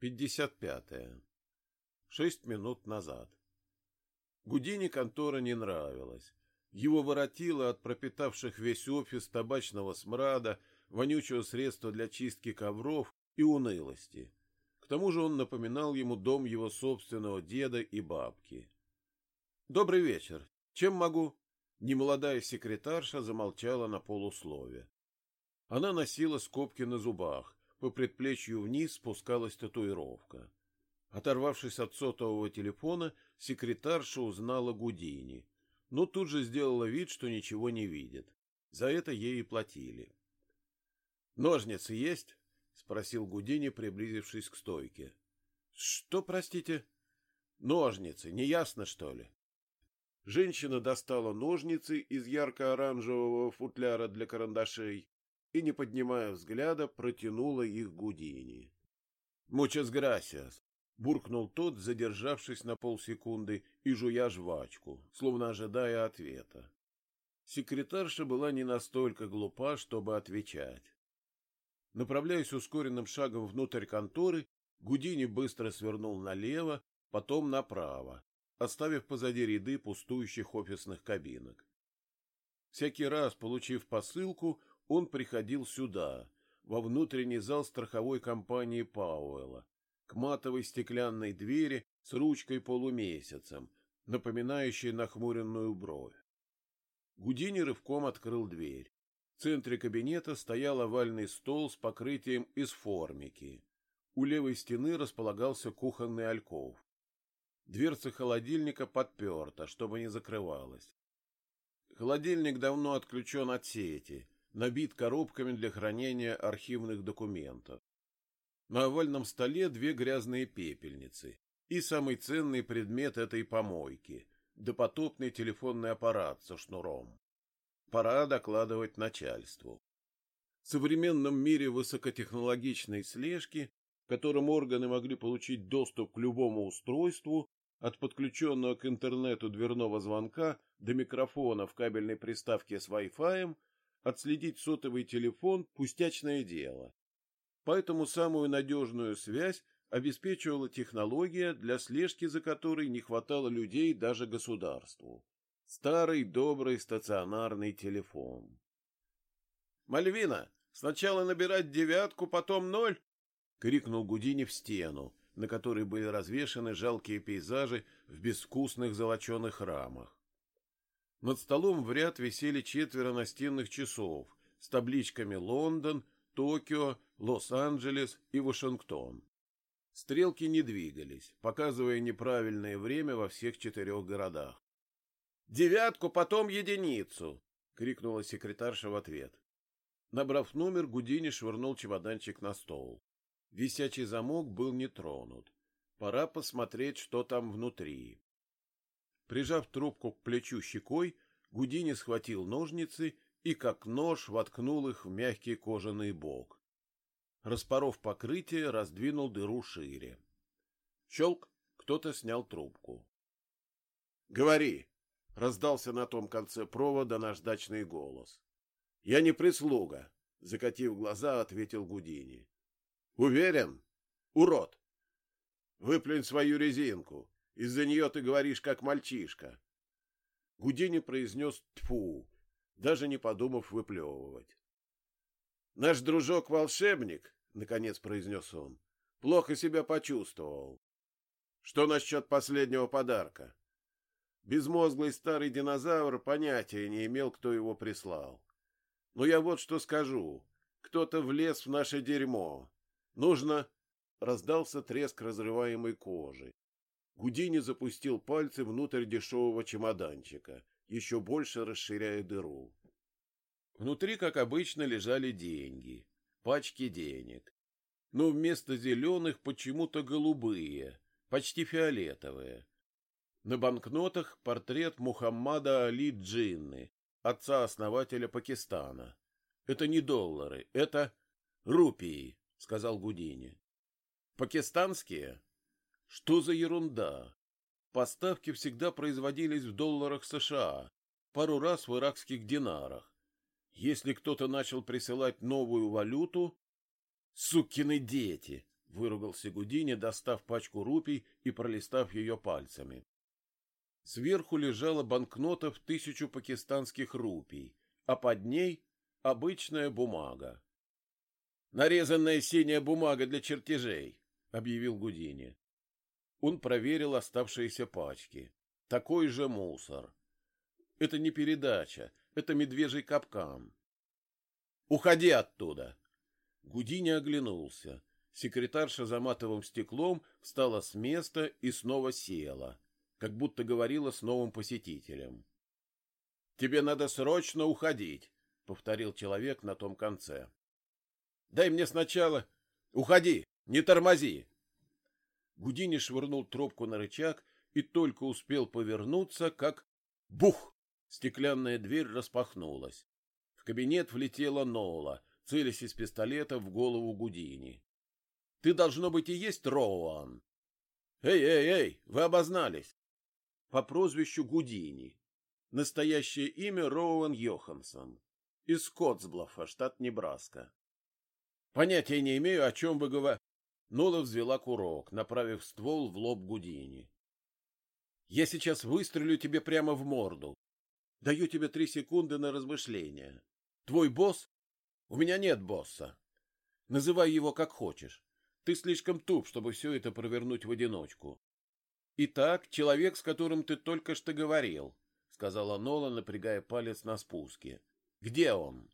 Пятьдесят пятое. Шесть минут назад. Гудини контора не нравилась. Его воротило от пропитавших весь офис табачного смрада, вонючего средства для чистки ковров и унылости. К тому же он напоминал ему дом его собственного деда и бабки. «Добрый вечер. Чем могу?» Немолодая секретарша замолчала на полуслове. Она носила скобки на зубах, по предплечью вниз спускалась татуировка. Оторвавшись от сотового телефона, секретарша узнала Гудини, но тут же сделала вид, что ничего не видит. За это ей и платили. «Ножницы есть?» — спросил Гудини, приблизившись к стойке. «Что, простите?» «Ножницы. Неясно, что ли?» Женщина достала ножницы из ярко-оранжевого футляра для карандашей и, не поднимая взгляда, протянула их Гудини. «Мучас грасиас!» — буркнул тот, задержавшись на полсекунды и жуя жвачку, словно ожидая ответа. Секретарша была не настолько глупа, чтобы отвечать. Направляясь ускоренным шагом внутрь конторы, Гудини быстро свернул налево, потом направо, оставив позади ряды пустующих офисных кабинок. Всякий раз, получив посылку, он приходил сюда, во внутренний зал страховой компании Пауэлла, к матовой стеклянной двери с ручкой-полумесяцем, напоминающей нахмуренную бровь. Гудини рывком открыл дверь. В центре кабинета стоял овальный стол с покрытием из формики. У левой стены располагался кухонный альков. Дверца холодильника подперта, чтобы не закрывалась. Холодильник давно отключен от сети, набит коробками для хранения архивных документов. На овальном столе две грязные пепельницы и самый ценный предмет этой помойки — допотопный телефонный аппарат со шнуром. Пора докладывать начальству. В современном мире высокотехнологичной слежки, в котором органы могли получить доступ к любому устройству, от подключенного к интернету дверного звонка до микрофона в кабельной приставке с Wi-Fi, отследить сотовый телефон – пустячное дело. Поэтому самую надежную связь обеспечивала технология, для слежки за которой не хватало людей даже государству. Старый добрый стационарный телефон. «Мальвина, сначала набирать девятку, потом ноль!» — крикнул Гудини в стену, на которой были развешаны жалкие пейзажи в безвкусных золоченых рамах. Над столом в ряд висели четверо настенных часов с табличками «Лондон», «Токио», «Лос-Анджелес» и «Вашингтон». Стрелки не двигались, показывая неправильное время во всех четырех городах. «Девятку, потом единицу!» — крикнула секретарша в ответ. Набрав номер, Гудини швырнул чемоданчик на стол. Висячий замок был не тронут. Пора посмотреть, что там внутри. Прижав трубку к плечу щекой, Гудини схватил ножницы и, как нож, воткнул их в мягкий кожаный бок. Распоров покрытие, раздвинул дыру шире. Щелк, кто-то снял трубку. — Говори! — раздался на том конце провода наждачный голос. — Я не прислуга, — закатив глаза, ответил Гудини. — Уверен? Урод! Выплюнь свою резинку. Из-за нее ты говоришь, как мальчишка. Гудини произнес «тьфу», даже не подумав выплевывать. «Наш дружок-волшебник», — наконец произнес он, — «плохо себя почувствовал. Что насчет последнего подарка?» Безмозглый старый динозавр понятия не имел, кто его прислал. Но я вот что скажу. Кто-то влез в наше дерьмо. Нужно... Раздался треск разрываемой кожи. Гудини запустил пальцы внутрь дешевого чемоданчика, еще больше расширяя дыру. Внутри, как обычно, лежали деньги, пачки денег. Но вместо зеленых почему-то голубые, почти фиолетовые. На банкнотах портрет Мухаммада Али Джинны, отца-основателя Пакистана. Это не доллары, это рупии, сказал Гудини. Пакистанские? Что за ерунда? Поставки всегда производились в долларах США, пару раз в иракских динарах. Если кто-то начал присылать новую валюту... Сукины дети! выругался Гудини, достав пачку рупий и пролистав ее пальцами. Сверху лежала банкнота в тысячу пакистанских рупий, а под ней обычная бумага. «Нарезанная синяя бумага для чертежей», — объявил Гудини. Он проверил оставшиеся пачки. Такой же мусор. Это не передача, это медвежий капкан. «Уходи оттуда!» Гудини оглянулся. Секретарша за матовым стеклом встала с места и снова села, как будто говорила с новым посетителем. «Тебе надо срочно уходить», — повторил человек на том конце. «Дай мне сначала... Уходи, не тормози!» Гудини швырнул трубку на рычаг и только успел повернуться, как... Бух! Стеклянная дверь распахнулась. В кабинет влетела Нола, целясь из пистолета в голову Гудини. — Ты, должно быть, и есть Роуан. — Эй, эй, эй, вы обознались. По прозвищу Гудини. Настоящее имя Роуан Йоханссон. Из Скотсблофа, штат Небраска. Понятия не имею, о чем вы говорите. Нола взвела курок, направив ствол в лоб Гудини. Я сейчас выстрелю тебе прямо в морду. Даю тебе три секунды на размышление. Твой босс? У меня нет босса. Называй его как хочешь. Ты слишком туп, чтобы все это провернуть в одиночку. Итак, человек, с которым ты только что говорил, сказала Нола, напрягая палец на спуске. Где он?